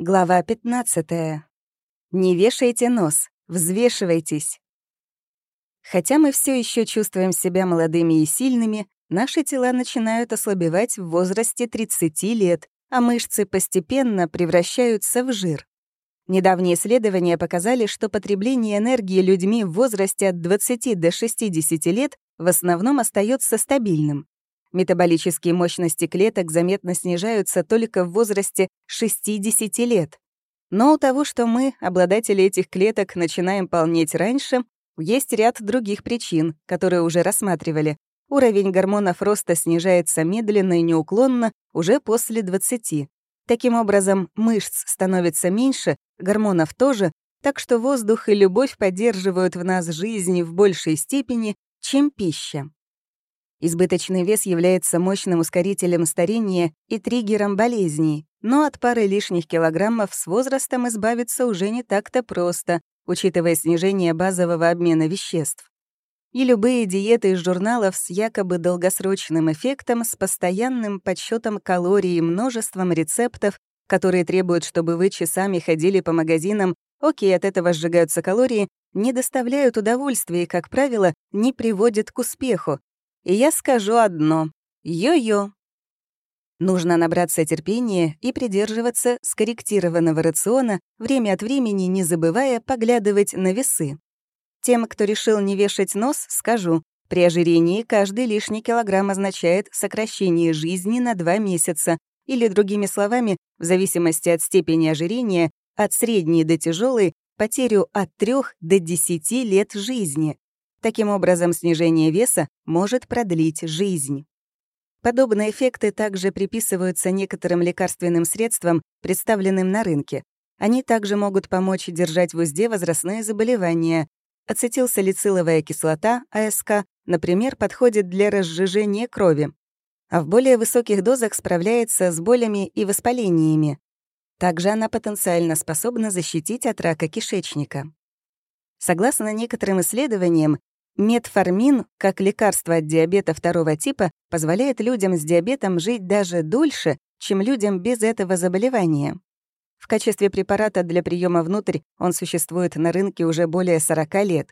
Глава 15. Не вешайте нос, взвешивайтесь. Хотя мы все еще чувствуем себя молодыми и сильными, наши тела начинают ослабевать в возрасте 30 лет, а мышцы постепенно превращаются в жир. Недавние исследования показали, что потребление энергии людьми в возрасте от 20 до 60 лет в основном остается стабильным. Метаболические мощности клеток заметно снижаются только в возрасте 60 лет. Но у того, что мы, обладатели этих клеток, начинаем полнеть раньше, есть ряд других причин, которые уже рассматривали. Уровень гормонов роста снижается медленно и неуклонно уже после 20. Таким образом, мышц становится меньше, гормонов тоже, так что воздух и любовь поддерживают в нас жизнь в большей степени, чем пища. Избыточный вес является мощным ускорителем старения и триггером болезней, но от пары лишних килограммов с возрастом избавиться уже не так-то просто, учитывая снижение базового обмена веществ. И любые диеты из журналов с якобы долгосрочным эффектом, с постоянным подсчетом калорий и множеством рецептов, которые требуют, чтобы вы часами ходили по магазинам, окей, от этого сжигаются калории, не доставляют удовольствия и, как правило, не приводят к успеху, и я скажу одно — йо-йо. Нужно набраться терпения и придерживаться скорректированного рациона, время от времени не забывая поглядывать на весы. Тем, кто решил не вешать нос, скажу, при ожирении каждый лишний килограмм означает сокращение жизни на два месяца, или, другими словами, в зависимости от степени ожирения, от средней до тяжелой, потерю от 3 до 10 лет жизни. Таким образом, снижение веса может продлить жизнь. Подобные эффекты также приписываются некоторым лекарственным средствам, представленным на рынке. Они также могут помочь держать в узде возрастные заболевания. Ацетилсалициловая кислота, АСК, например, подходит для разжижения крови, а в более высоких дозах справляется с болями и воспалениями. Также она потенциально способна защитить от рака кишечника. Согласно некоторым исследованиям, Метформин, как лекарство от диабета второго типа, позволяет людям с диабетом жить даже дольше, чем людям без этого заболевания. В качестве препарата для приема внутрь он существует на рынке уже более 40 лет.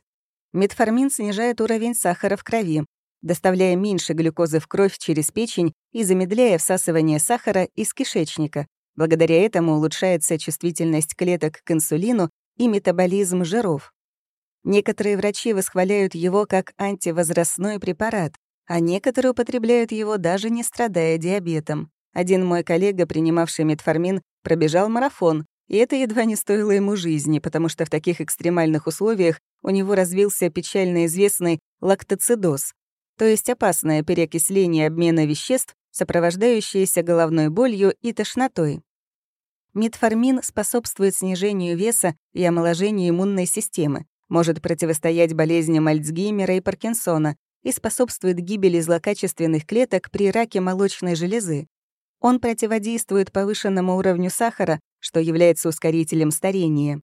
Метформин снижает уровень сахара в крови, доставляя меньше глюкозы в кровь через печень и замедляя всасывание сахара из кишечника. Благодаря этому улучшается чувствительность клеток к инсулину и метаболизм жиров. Некоторые врачи восхваляют его как антивозрастной препарат, а некоторые употребляют его даже не страдая диабетом. Один мой коллега, принимавший метформин, пробежал марафон, и это едва не стоило ему жизни, потому что в таких экстремальных условиях у него развился печально известный лактоцидоз, то есть опасное переокисление обмена веществ, сопровождающееся головной болью и тошнотой. Метформин способствует снижению веса и омоложению иммунной системы, может противостоять болезням Альцгеймера и Паркинсона и способствует гибели злокачественных клеток при раке молочной железы. Он противодействует повышенному уровню сахара, что является ускорителем старения.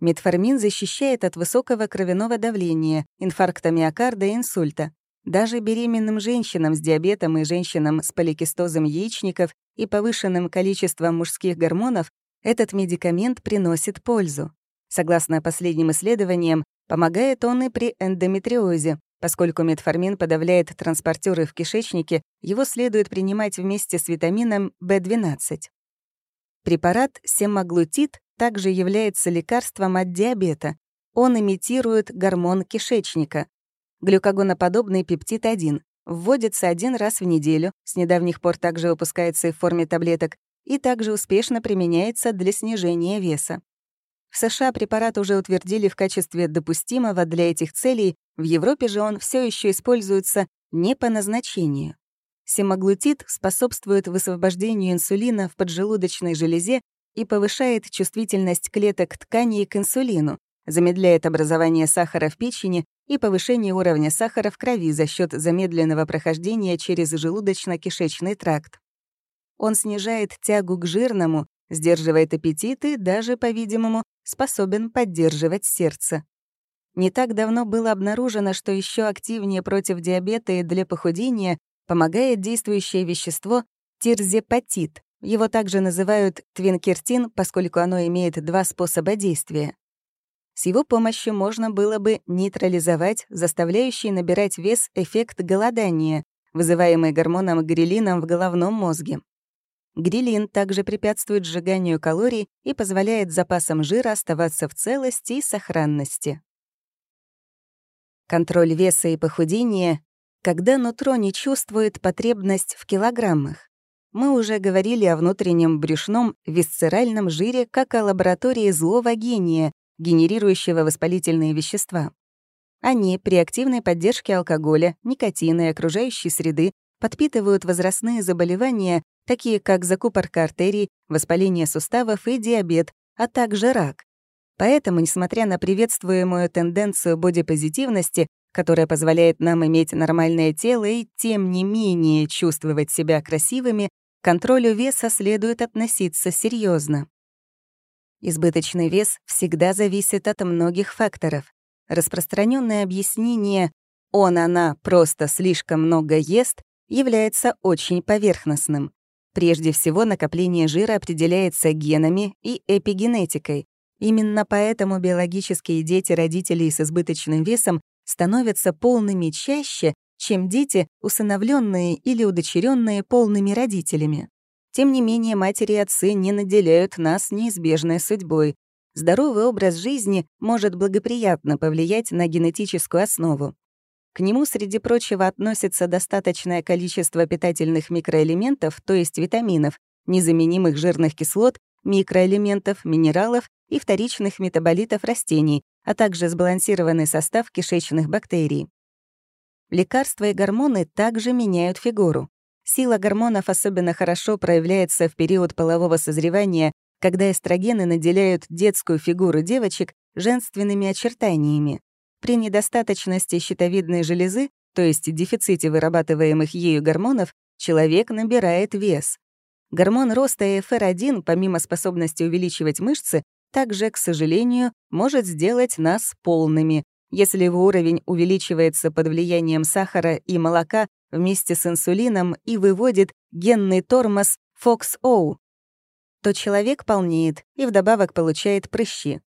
Метформин защищает от высокого кровяного давления, инфаркта миокарда и инсульта. Даже беременным женщинам с диабетом и женщинам с поликистозом яичников и повышенным количеством мужских гормонов этот медикамент приносит пользу. Согласно последним исследованиям, помогает он и при эндометриозе. Поскольку метформин подавляет транспортеры в кишечнике, его следует принимать вместе с витамином В12. Препарат семаглутид также является лекарством от диабета. Он имитирует гормон кишечника. Глюкогоноподобный пептид-1 вводится один раз в неделю, с недавних пор также выпускается и в форме таблеток, и также успешно применяется для снижения веса. В США препарат уже утвердили в качестве допустимого для этих целей, в Европе же он все еще используется не по назначению. Семаглутид способствует высвобождению инсулина в поджелудочной железе и повышает чувствительность клеток тканей к инсулину, замедляет образование сахара в печени и повышение уровня сахара в крови за счет замедленного прохождения через желудочно-кишечный тракт. Он снижает тягу к жирному, сдерживает аппетит и даже, по-видимому, способен поддерживать сердце. Не так давно было обнаружено, что еще активнее против диабета и для похудения помогает действующее вещество тирзепатит, Его также называют твинкертин, поскольку оно имеет два способа действия. С его помощью можно было бы нейтрализовать заставляющий набирать вес эффект голодания, вызываемый гормоном грилином в головном мозге. Грилин также препятствует сжиганию калорий и позволяет запасам жира оставаться в целости и сохранности. Контроль веса и похудения, когда нутро не чувствует потребность в килограммах. Мы уже говорили о внутреннем брюшном висцеральном жире как о лаборатории злого гения, генерирующего воспалительные вещества. Они при активной поддержке алкоголя, никотина и окружающей среды подпитывают возрастные заболевания, такие как закупорка артерий, воспаление суставов и диабет, а также рак. Поэтому, несмотря на приветствуемую тенденцию бодипозитивности, которая позволяет нам иметь нормальное тело и, тем не менее, чувствовать себя красивыми, к контролю веса следует относиться серьезно. Избыточный вес всегда зависит от многих факторов. Распространенное объяснение «он-она просто слишком много ест» является очень поверхностным. Прежде всего, накопление жира определяется генами и эпигенетикой. Именно поэтому биологические дети родителей с избыточным весом становятся полными чаще, чем дети, усыновленные или удочеренные полными родителями. Тем не менее, матери и отцы не наделяют нас неизбежной судьбой. Здоровый образ жизни может благоприятно повлиять на генетическую основу. К нему, среди прочего, относится достаточное количество питательных микроэлементов, то есть витаминов, незаменимых жирных кислот, микроэлементов, минералов и вторичных метаболитов растений, а также сбалансированный состав кишечных бактерий. Лекарства и гормоны также меняют фигуру. Сила гормонов особенно хорошо проявляется в период полового созревания, когда эстрогены наделяют детскую фигуру девочек женственными очертаниями. При недостаточности щитовидной железы, то есть дефиците вырабатываемых ею гормонов, человек набирает вес. Гормон роста ЭФР1, помимо способности увеличивать мышцы, также, к сожалению, может сделать нас полными. Если его уровень увеличивается под влиянием сахара и молока вместе с инсулином и выводит генный тормоз FOXO, то человек полнеет и вдобавок получает прыщи.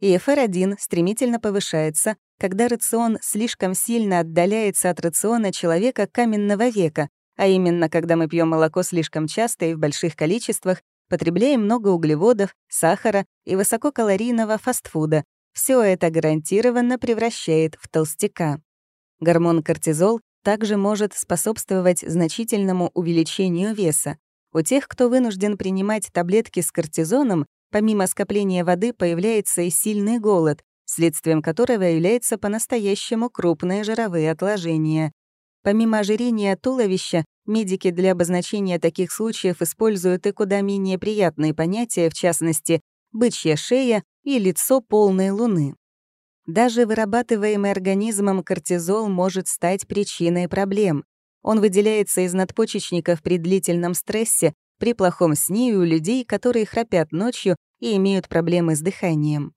И FR1 стремительно повышается, когда рацион слишком сильно отдаляется от рациона человека каменного века, а именно когда мы пьем молоко слишком часто и в больших количествах, потребляем много углеводов, сахара и высококалорийного фастфуда. Все это гарантированно превращает в толстяка. Гормон кортизол также может способствовать значительному увеличению веса. У тех, кто вынужден принимать таблетки с кортизоном, помимо скопления воды появляется и сильный голод, следствием которого является по-настоящему крупные жировые отложения. Помимо ожирения туловища, медики для обозначения таких случаев используют и куда менее приятные понятия, в частности, бычья шея и лицо полной луны. Даже вырабатываемый организмом кортизол может стать причиной проблем. Он выделяется из надпочечников при длительном стрессе, при плохом сне и у людей, которые храпят ночью и имеют проблемы с дыханием.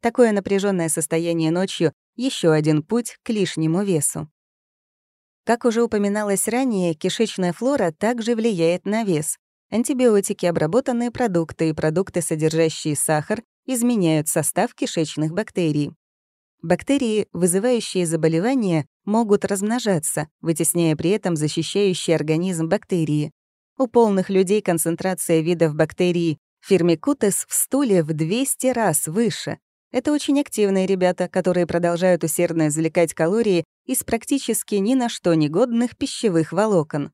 Такое напряженное состояние ночью — еще один путь к лишнему весу. Как уже упоминалось ранее, кишечная флора также влияет на вес. Антибиотики, обработанные продукты и продукты, содержащие сахар, изменяют состав кишечных бактерий. Бактерии, вызывающие заболевания, могут размножаться, вытесняя при этом защищающий организм бактерии. У полных людей концентрация видов бактерий фирмикутес в стуле в 200 раз выше. Это очень активные ребята, которые продолжают усердно извлекать калории из практически ни на что негодных пищевых волокон.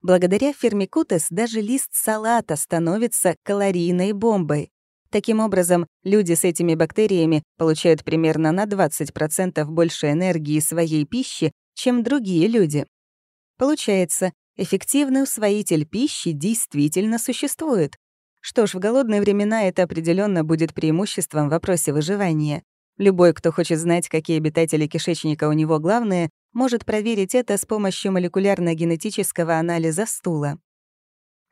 Благодаря фермикутес даже лист салата становится калорийной бомбой. Таким образом, люди с этими бактериями получают примерно на 20% больше энергии своей пищи, чем другие люди. Получается, эффективный усвоитель пищи действительно существует. Что ж, в голодные времена это определенно будет преимуществом в вопросе выживания. Любой, кто хочет знать, какие обитатели кишечника у него главные, может проверить это с помощью молекулярно-генетического анализа стула.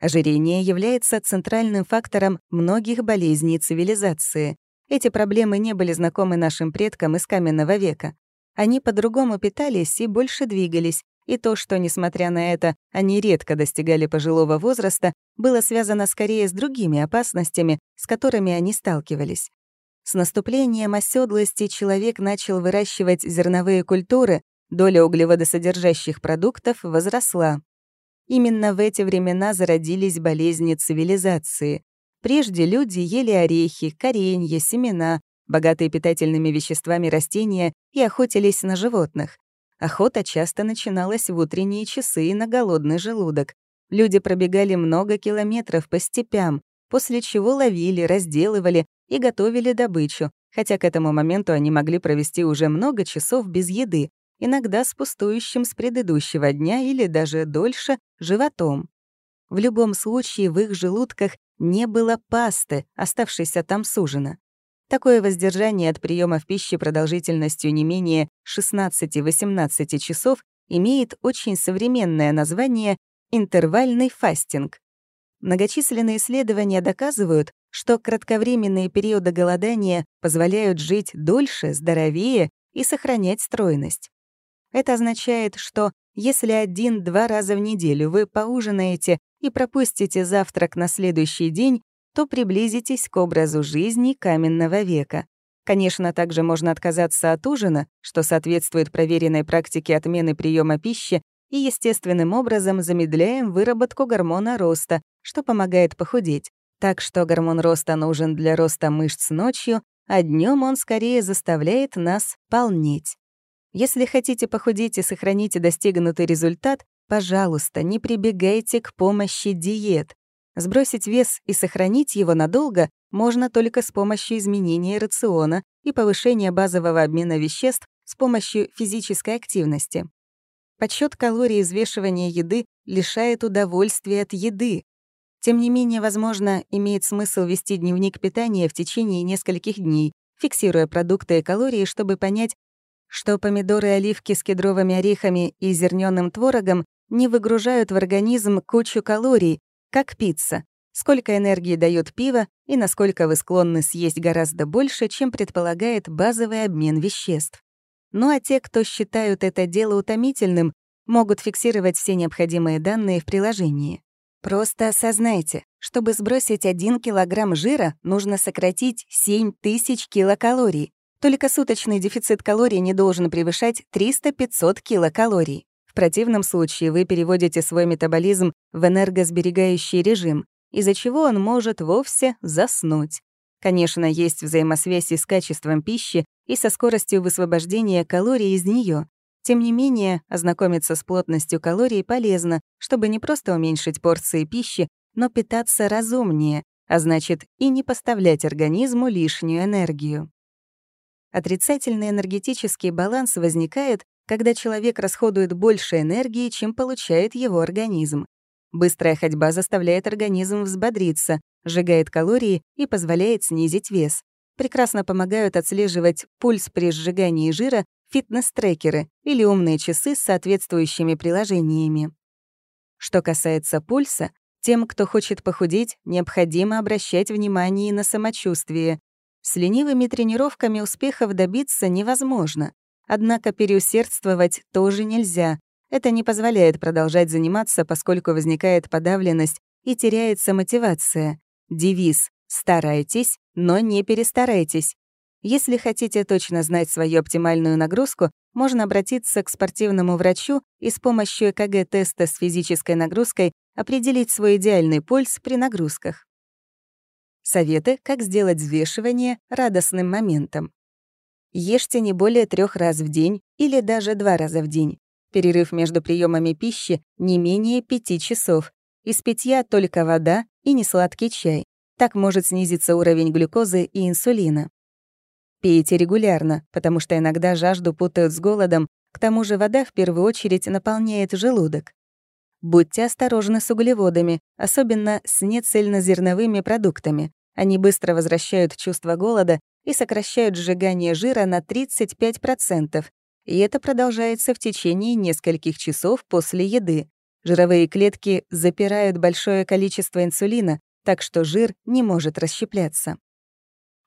Ожирение является центральным фактором многих болезней цивилизации. Эти проблемы не были знакомы нашим предкам из каменного века. Они по-другому питались и больше двигались, и то, что, несмотря на это, они редко достигали пожилого возраста, было связано скорее с другими опасностями, с которыми они сталкивались. С наступлением оседлости человек начал выращивать зерновые культуры, доля углеводосодержащих продуктов возросла. Именно в эти времена зародились болезни цивилизации. Прежде люди ели орехи, коренья, семена, богатые питательными веществами растения и охотились на животных. Охота часто начиналась в утренние часы и на голодный желудок. Люди пробегали много километров по степям, после чего ловили, разделывали и готовили добычу, хотя к этому моменту они могли провести уже много часов без еды, иногда с пустующим с предыдущего дня или даже дольше животом. В любом случае в их желудках не было пасты, оставшейся там с ужина. Такое воздержание от приема пищи продолжительностью не менее 16-18 часов имеет очень современное название интервальный фастинг. Многочисленные исследования доказывают, что кратковременные периоды голодания позволяют жить дольше, здоровее и сохранять стройность. Это означает, что если один-два раза в неделю вы поужинаете и пропустите завтрак на следующий день, то приблизитесь к образу жизни каменного века. Конечно, также можно отказаться от ужина, что соответствует проверенной практике отмены приема пищи, и естественным образом замедляем выработку гормона роста, что помогает похудеть. Так что гормон роста нужен для роста мышц ночью, а днем он скорее заставляет нас полнеть. Если хотите похудеть и сохранить достигнутый результат, пожалуйста, не прибегайте к помощи диет. Сбросить вес и сохранить его надолго можно только с помощью изменения рациона и повышения базового обмена веществ с помощью физической активности. Подсчет калорий и взвешивание еды лишает удовольствия от еды. Тем не менее, возможно, имеет смысл вести дневник питания в течение нескольких дней, фиксируя продукты и калории, чтобы понять, что помидоры и оливки с кедровыми орехами и зернёным творогом не выгружают в организм кучу калорий, как пицца. Сколько энергии дает пиво и насколько вы склонны съесть гораздо больше, чем предполагает базовый обмен веществ. Ну а те, кто считают это дело утомительным, могут фиксировать все необходимые данные в приложении. Просто осознайте, чтобы сбросить 1 килограмм жира, нужно сократить 7 тысяч килокалорий. Только суточный дефицит калорий не должен превышать 300-500 килокалорий. В противном случае вы переводите свой метаболизм в энергосберегающий режим, из-за чего он может вовсе заснуть. Конечно, есть взаимосвязь и с качеством пищи, и со скоростью высвобождения калорий из нее. Тем не менее, ознакомиться с плотностью калорий полезно, чтобы не просто уменьшить порции пищи, но питаться разумнее, а значит, и не поставлять организму лишнюю энергию. Отрицательный энергетический баланс возникает, когда человек расходует больше энергии, чем получает его организм. Быстрая ходьба заставляет организм взбодриться, сжигает калории и позволяет снизить вес. Прекрасно помогают отслеживать пульс при сжигании жира фитнес-трекеры или умные часы с соответствующими приложениями. Что касается пульса, тем, кто хочет похудеть, необходимо обращать внимание на самочувствие. С ленивыми тренировками успехов добиться невозможно. Однако переусердствовать тоже нельзя. Это не позволяет продолжать заниматься, поскольку возникает подавленность и теряется мотивация. Девиз «Старайтесь, но не перестарайтесь». Если хотите точно знать свою оптимальную нагрузку, можно обратиться к спортивному врачу и с помощью ЭКГ-теста с физической нагрузкой определить свой идеальный пульс при нагрузках. Советы, как сделать взвешивание радостным моментом. Ешьте не более трех раз в день или даже два раза в день. Перерыв между приемами пищи не менее пяти часов. Из питья только вода и несладкий чай. Так может снизиться уровень глюкозы и инсулина. Пейте регулярно, потому что иногда жажду путают с голодом, к тому же вода в первую очередь наполняет желудок. Будьте осторожны с углеводами, особенно с нецельнозерновыми продуктами. Они быстро возвращают чувство голода и сокращают сжигание жира на 35%, и это продолжается в течение нескольких часов после еды. Жировые клетки запирают большое количество инсулина, так что жир не может расщепляться.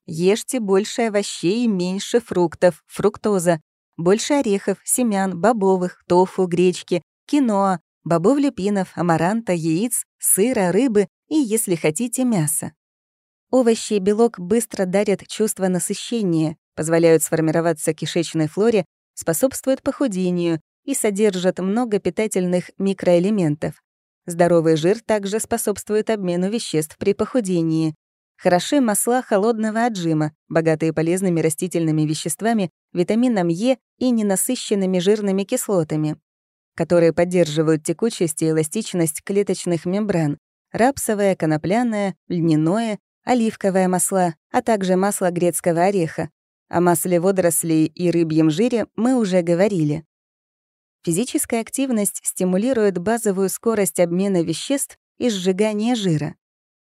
Ешьте больше овощей и меньше фруктов, фруктоза. больше орехов, семян, бобовых, тофу, гречки, киноа, бобов-люпинов, амаранта, яиц, сыра, рыбы и, если хотите, мяса. Овощи и белок быстро дарят чувство насыщения, позволяют сформироваться кишечной флоре, способствуют похудению и содержат много питательных микроэлементов. Здоровый жир также способствует обмену веществ при похудении. Хороши масла холодного отжима, богатые полезными растительными веществами, витамином Е и ненасыщенными жирными кислотами, которые поддерживают текучесть и эластичность клеточных мембран, рапсовое, конопляное, льняное, оливковое масла, а также масло грецкого ореха. О масле водорослей и рыбьем жире мы уже говорили. Физическая активность стимулирует базовую скорость обмена веществ и сжигания жира.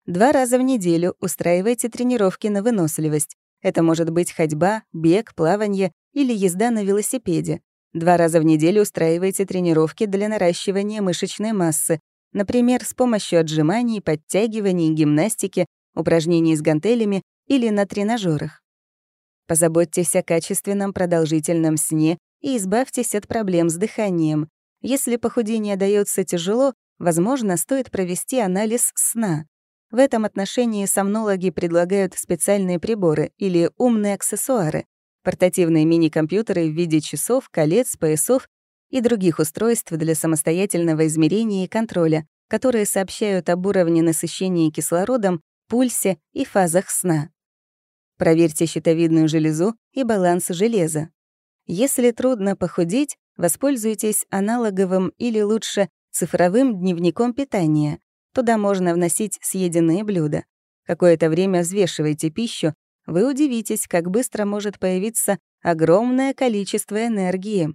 Два раза в неделю устраивайте тренировки на выносливость. Это может быть ходьба, бег, плавание или езда на велосипеде. Два раза в неделю устраивайте тренировки для наращивания мышечной массы, например, с помощью отжиманий, подтягиваний, гимнастики, упражнений с гантелями или на тренажерах. Позаботьтесь о качественном продолжительном сне и избавьтесь от проблем с дыханием. Если похудение дается тяжело, возможно, стоит провести анализ сна. В этом отношении сомнологи предлагают специальные приборы или умные аксессуары, портативные мини-компьютеры в виде часов, колец, поясов и других устройств для самостоятельного измерения и контроля, которые сообщают об уровне насыщения кислородом, пульсе и фазах сна. Проверьте щитовидную железу и баланс железа. Если трудно похудеть, воспользуйтесь аналоговым или лучше цифровым дневником питания. Туда можно вносить съеденные блюда. Какое-то время взвешивайте пищу, вы удивитесь, как быстро может появиться огромное количество энергии.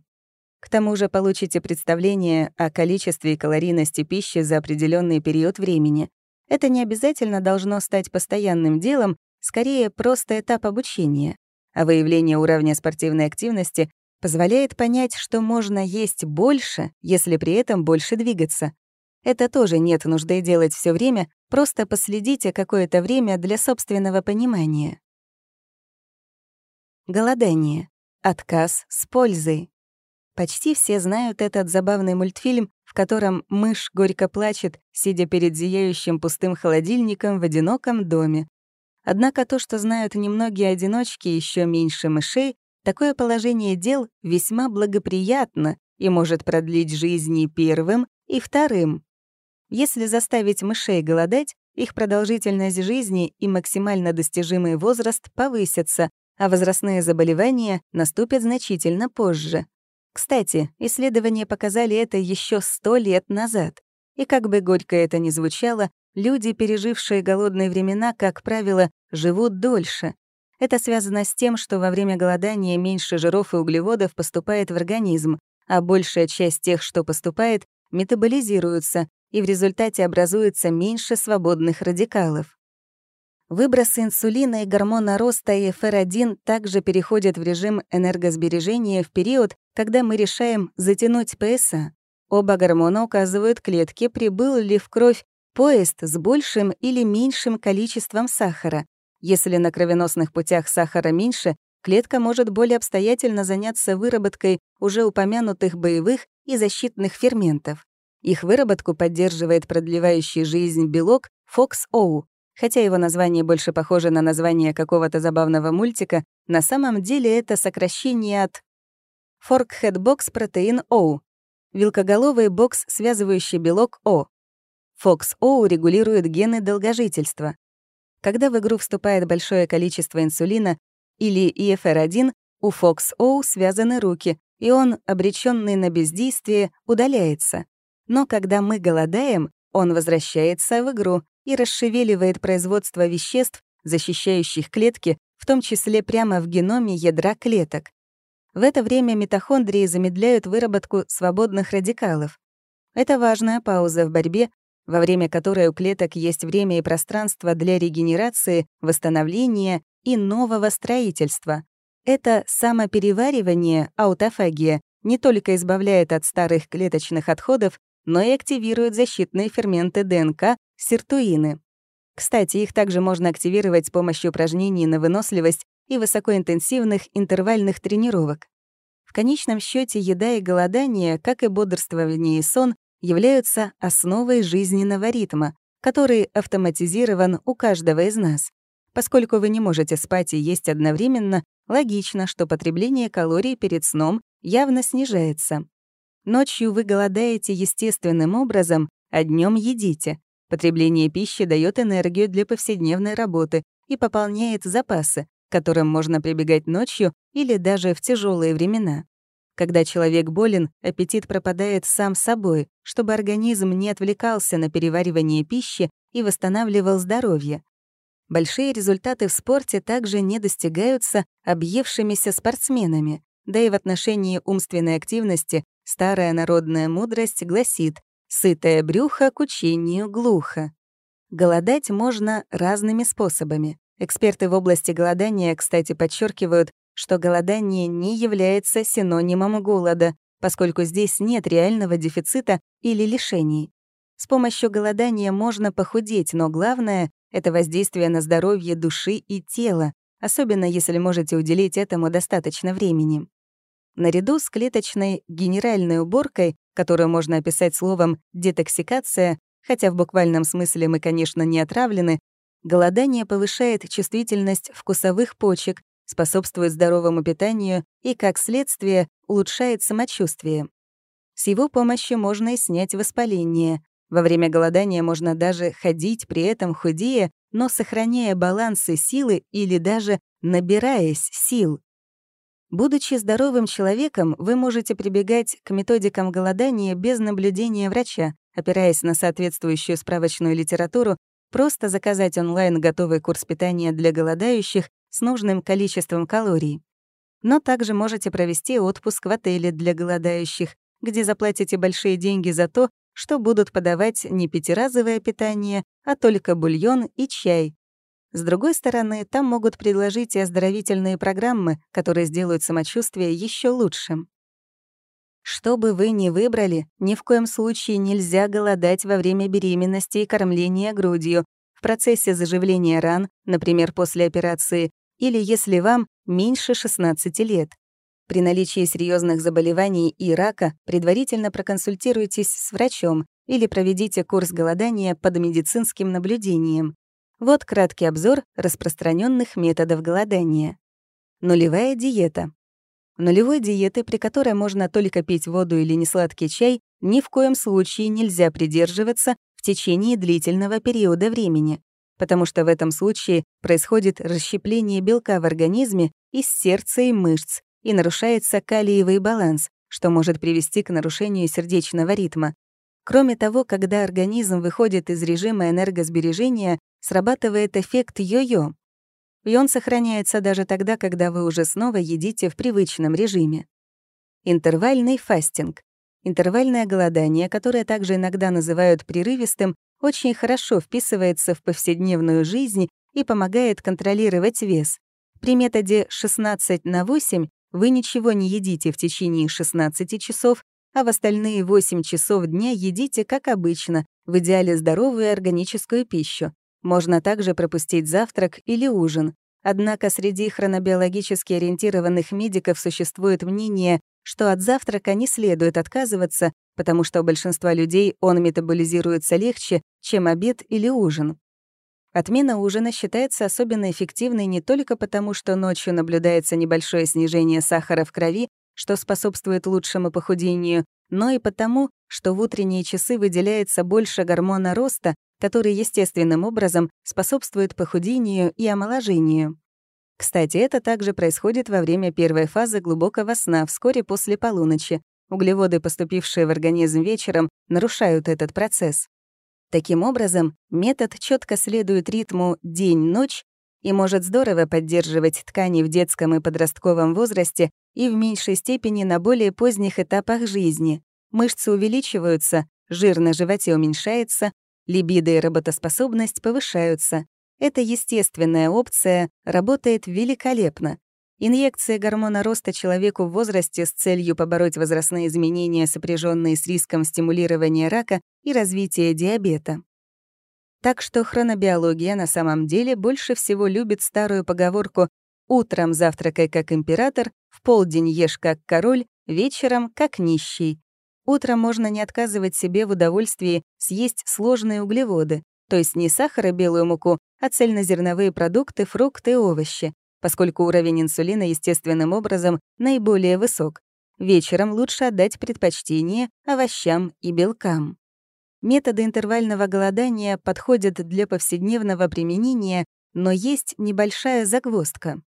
К тому же получите представление о количестве и калорийности пищи за определенный период времени. Это не обязательно должно стать постоянным делом, скорее просто этап обучения а выявление уровня спортивной активности позволяет понять, что можно есть больше, если при этом больше двигаться. Это тоже нет нужды делать все время, просто последите какое-то время для собственного понимания. Голодание. Отказ с пользой. Почти все знают этот забавный мультфильм, в котором мышь горько плачет, сидя перед зияющим пустым холодильником в одиноком доме. Однако то, что знают немногие одиночки, еще меньше мышей, такое положение дел весьма благоприятно и может продлить жизни первым и вторым. Если заставить мышей голодать, их продолжительность жизни и максимально достижимый возраст повысятся, а возрастные заболевания наступят значительно позже. Кстати, исследования показали это еще сто лет назад. И как бы горько это ни звучало, Люди, пережившие голодные времена, как правило, живут дольше. Это связано с тем, что во время голодания меньше жиров и углеводов поступает в организм, а большая часть тех, что поступает, метаболизируются, и в результате образуется меньше свободных радикалов. Выбросы инсулина и гормона роста и ФР1 также переходят в режим энергосбережения в период, когда мы решаем затянуть ПСА. Оба гормона указывают клетке, прибыл ли в кровь Поезд с большим или меньшим количеством сахара. Если на кровеносных путях сахара меньше, клетка может более обстоятельно заняться выработкой уже упомянутых боевых и защитных ферментов. Их выработку поддерживает продлевающий жизнь белок FOXO. Хотя его название больше похоже на название какого-то забавного мультика, на самом деле это сокращение от Forkhead Box Protein O, вилкоголовый бокс, связывающий белок О. FOXO регулирует гены долгожительства. Когда в игру вступает большое количество инсулина или EFR1, у FOXO связаны руки, и он, обреченный на бездействие, удаляется. Но когда мы голодаем, он возвращается в игру и расшевеливает производство веществ, защищающих клетки, в том числе прямо в геноме ядра клеток. В это время митохондрии замедляют выработку свободных радикалов. Это важная пауза в борьбе во время которой у клеток есть время и пространство для регенерации, восстановления и нового строительства. Это самопереваривание, аутофагия, не только избавляет от старых клеточных отходов, но и активирует защитные ферменты ДНК, сиртуины. Кстати, их также можно активировать с помощью упражнений на выносливость и высокоинтенсивных интервальных тренировок конечном счете еда и голодание, как и бодрствование и сон, являются основой жизненного ритма, который автоматизирован у каждого из нас. Поскольку вы не можете спать и есть одновременно, логично, что потребление калорий перед сном явно снижается. Ночью вы голодаете естественным образом, а днем едите. Потребление пищи дает энергию для повседневной работы и пополняет запасы, к которым можно прибегать ночью или даже в тяжелые времена. Когда человек болен, аппетит пропадает сам собой, чтобы организм не отвлекался на переваривание пищи и восстанавливал здоровье. Большие результаты в спорте также не достигаются объевшимися спортсменами. Да и в отношении умственной активности старая народная мудрость гласит «сытое брюхо к учению глухо». Голодать можно разными способами. Эксперты в области голодания, кстати, подчеркивают, что голодание не является синонимом голода, поскольку здесь нет реального дефицита или лишений. С помощью голодания можно похудеть, но главное это воздействие на здоровье души и тела, особенно если можете уделить этому достаточно времени. Наряду с клеточной генеральной уборкой, которую можно описать словом «детоксикация», хотя в буквальном смысле мы, конечно, не отравлены, голодание повышает чувствительность вкусовых почек, способствует здоровому питанию и, как следствие, улучшает самочувствие. С его помощью можно и снять воспаление, во время голодания можно даже ходить, при этом худея, но сохраняя балансы силы или даже набираясь сил. Будучи здоровым человеком, вы можете прибегать к методикам голодания без наблюдения врача, опираясь на соответствующую справочную литературу, просто заказать онлайн готовый курс питания для голодающих с нужным количеством калорий. Но также можете провести отпуск в отеле для голодающих, где заплатите большие деньги за то, что будут подавать не пятиразовое питание, а только бульон и чай. С другой стороны, там могут предложить и оздоровительные программы, которые сделают самочувствие еще лучшим. Что бы вы ни выбрали, ни в коем случае нельзя голодать во время беременности и кормления грудью, в процессе заживления ран, например, после операции, или если вам меньше 16 лет. При наличии серьезных заболеваний и рака предварительно проконсультируйтесь с врачом или проведите курс голодания под медицинским наблюдением. Вот краткий обзор распространенных методов голодания. Нулевая диета. Нулевой диеты, при которой можно только пить воду или несладкий чай, ни в коем случае нельзя придерживаться в течение длительного периода времени, потому что в этом случае происходит расщепление белка в организме из сердца и мышц, и нарушается калиевый баланс, что может привести к нарушению сердечного ритма. Кроме того, когда организм выходит из режима энергосбережения, срабатывает эффект йо-йо. И он сохраняется даже тогда, когда вы уже снова едите в привычном режиме. Интервальный фастинг. Интервальное голодание, которое также иногда называют прерывистым, очень хорошо вписывается в повседневную жизнь и помогает контролировать вес. При методе 16 на 8 вы ничего не едите в течение 16 часов, а в остальные 8 часов дня едите, как обычно, в идеале здоровую органическую пищу. Можно также пропустить завтрак или ужин. Однако среди хронобиологически ориентированных медиков существует мнение, что от завтрака не следует отказываться, потому что у большинства людей он метаболизируется легче, чем обед или ужин. Отмена ужина считается особенно эффективной не только потому, что ночью наблюдается небольшое снижение сахара в крови, что способствует лучшему похудению, но и потому, что в утренние часы выделяется больше гормона роста, который естественным образом способствует похудению и омоложению. Кстати, это также происходит во время первой фазы глубокого сна, вскоре после полуночи. Углеводы, поступившие в организм вечером, нарушают этот процесс. Таким образом, метод четко следует ритму день-ночь и может здорово поддерживать ткани в детском и подростковом возрасте и в меньшей степени на более поздних этапах жизни. Мышцы увеличиваются, жир на животе уменьшается, либидо и работоспособность повышаются. Эта естественная опция работает великолепно. Инъекция гормона роста человеку в возрасте с целью побороть возрастные изменения, сопряженные с риском стимулирования рака и развития диабета. Так что хронобиология на самом деле больше всего любит старую поговорку Утром завтракай как император, в полдень ешь как король, вечером как нищий. Утром можно не отказывать себе в удовольствии съесть сложные углеводы, то есть не сахар и белую муку, а цельнозерновые продукты, фрукты и овощи, поскольку уровень инсулина естественным образом наиболее высок. Вечером лучше отдать предпочтение овощам и белкам. Методы интервального голодания подходят для повседневного применения, но есть небольшая загвоздка.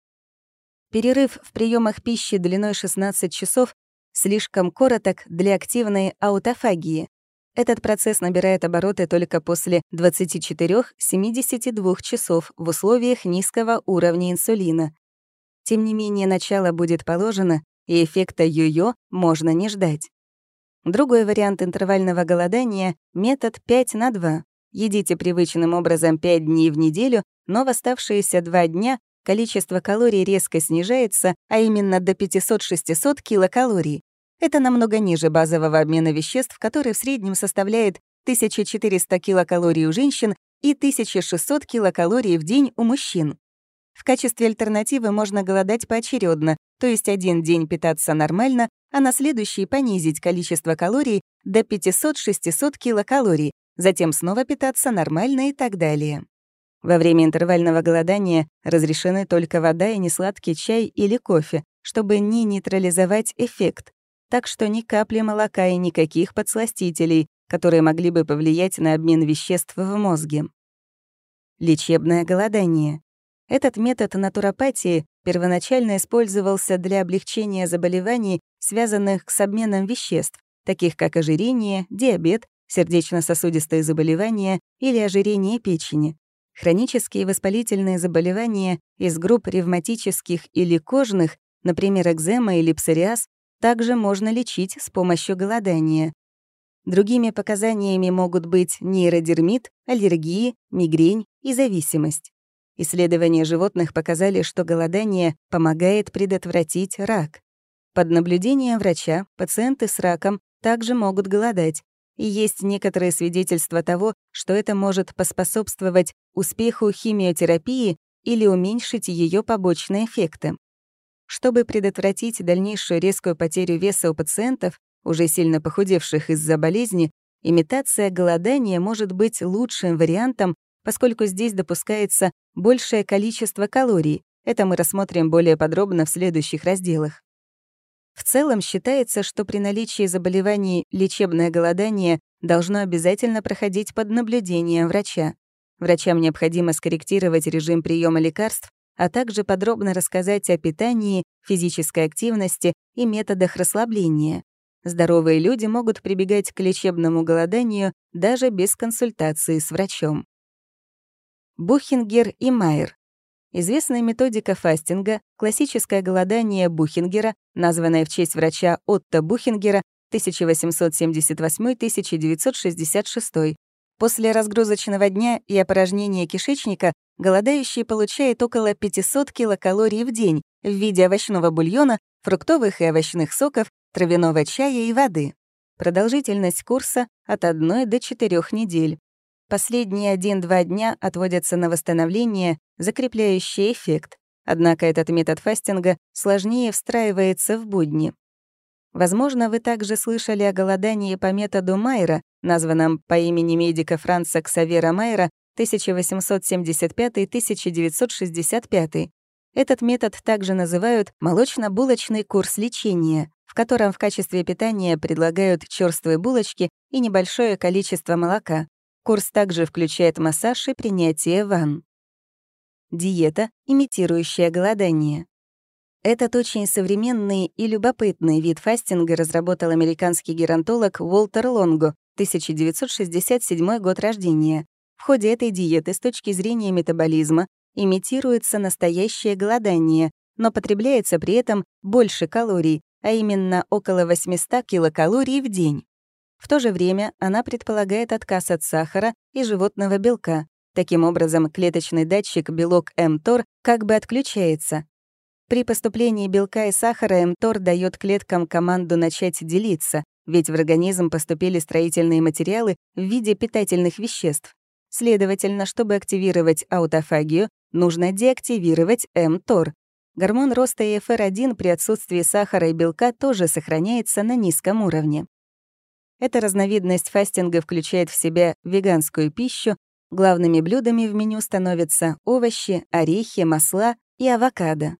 Перерыв в приемах пищи длиной 16 часов слишком короток для активной аутофагии. Этот процесс набирает обороты только после 24-72 часов в условиях низкого уровня инсулина. Тем не менее, начало будет положено, и эффекта йо-йо можно не ждать. Другой вариант интервального голодания — метод 5 на 2. Едите привычным образом 5 дней в неделю, но в оставшиеся 2 дня количество калорий резко снижается, а именно до 500-600 килокалорий. Это намного ниже базового обмена веществ, который в среднем составляет 1400 килокалорий у женщин и 1600 килокалорий в день у мужчин. В качестве альтернативы можно голодать поочередно, то есть один день питаться нормально, а на следующий понизить количество калорий до 500-600 килокалорий, затем снова питаться нормально и так далее. Во время интервального голодания разрешены только вода и несладкий чай или кофе, чтобы не нейтрализовать эффект, так что ни капли молока и никаких подсластителей, которые могли бы повлиять на обмен веществ в мозге. Лечебное голодание. Этот метод натуропатии первоначально использовался для облегчения заболеваний, связанных с обменом веществ, таких как ожирение, диабет, сердечно-сосудистые заболевания или ожирение печени. Хронические воспалительные заболевания из групп ревматических или кожных, например, экзема или псориаз, также можно лечить с помощью голодания. Другими показаниями могут быть нейродермит, аллергии, мигрень и зависимость. Исследования животных показали, что голодание помогает предотвратить рак. Под наблюдением врача пациенты с раком также могут голодать, и есть некоторые свидетельства того, что это может поспособствовать успеху химиотерапии или уменьшить ее побочные эффекты. Чтобы предотвратить дальнейшую резкую потерю веса у пациентов, уже сильно похудевших из-за болезни, имитация голодания может быть лучшим вариантом, поскольку здесь допускается большее количество калорий. Это мы рассмотрим более подробно в следующих разделах. В целом считается, что при наличии заболеваний лечебное голодание должно обязательно проходить под наблюдением врача. Врачам необходимо скорректировать режим приема лекарств а также подробно рассказать о питании, физической активности и методах расслабления. Здоровые люди могут прибегать к лечебному голоданию даже без консультации с врачом. Бухингер и Майер. Известная методика фастинга, классическое голодание Бухингера, названное в честь врача Отто Бухингера 1878-1966, После разгрузочного дня и опорожнения кишечника голодающий получает около 500 килокалорий в день в виде овощного бульона, фруктовых и овощных соков, травяного чая и воды. Продолжительность курса от 1 до 4 недель. Последние 1-2 дня отводятся на восстановление, закрепляющий эффект. Однако этот метод фастинга сложнее встраивается в будни. Возможно, вы также слышали о голодании по методу Майера, названном по имени медика Франца Ксавера Майера 1875-1965. Этот метод также называют молочно-булочный курс лечения, в котором в качестве питания предлагают черствые булочки и небольшое количество молока. Курс также включает массаж и принятие ванн. Диета, имитирующая голодание. Этот очень современный и любопытный вид фастинга разработал американский геронтолог Уолтер Лонго, 1967 год рождения. В ходе этой диеты с точки зрения метаболизма имитируется настоящее голодание, но потребляется при этом больше калорий, а именно около 800 килокалорий в день. В то же время она предполагает отказ от сахара и животного белка. Таким образом, клеточный датчик белок МТОР как бы отключается, при поступлении белка и сахара МТОР дает клеткам команду начать делиться, ведь в организм поступили строительные материалы в виде питательных веществ. Следовательно, чтобы активировать аутофагию, нужно деактивировать МТОР. гормон роста EFR1 при отсутствии сахара и белка тоже сохраняется на низком уровне. Эта разновидность фастинга включает в себя веганскую пищу, главными блюдами в меню становятся овощи, орехи, масла и авокадо.